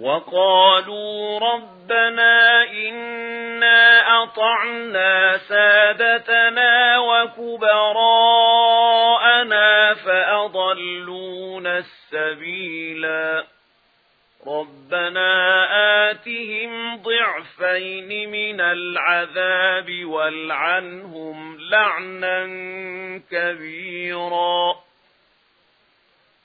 وقالوا ربنا إنا أطعنا سادتنا وكبراءنا فَأَضَلُّونَا السبيلا. ربنا آتهم ضعفين من العذاب والعنهم لعنا كبيرا.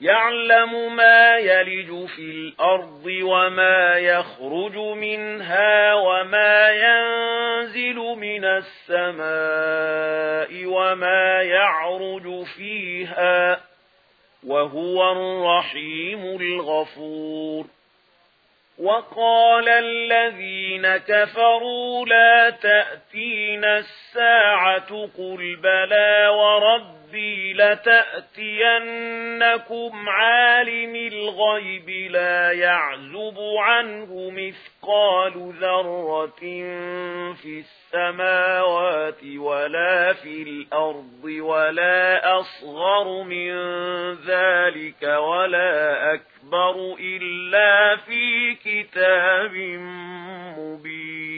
يعلم ما يلج في الأرض وما يخرج منها وما ينزل من السماء وما يعرج فيها وهو الرحيم الغفور وقال الذين كفروا لا تأتين الساعة قل بلى ورب رَبِّي لَتَأْتِيَنَّكُمْ عَالِمِ الْغَيْبِ لَا يَعْزُبُ عَنْهُ مِثْقَالُ ذَرَّةٍ فِي السَّمَاوَاتِ وَلَا فِي الْأَرْضِ وَلَا أَصْغَرُ مِنْ ذَلِكَ وَلَا أَكْبَرُ إِلَّا فِي كِتَابٍ مُبِينٍ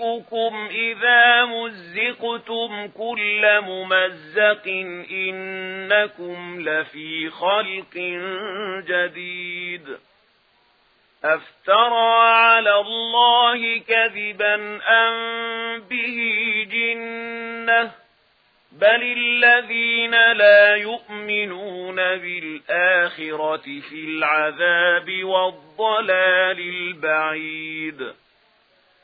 أُنَبِّئُكُمْ إِذَا مُزِّقْتُمْ كُلَّ مُمَزَّقٍ إِنَّكُمْ لَفِي خَلْقٍ جَدِيدٍ أَفْتَرَى عَلَى اللَّهِ كَذِبًا أَمْ بِهِ جِنَّةٌ بَلِ الَّذِينَ لَا يُؤْمِنُونَ بِالْآخِرَةِ فِي الْعَذَابِ وَالضَّلَالِ الْبَعِيدِ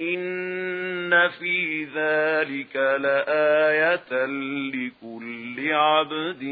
إن في ذلك لآية لكل عبد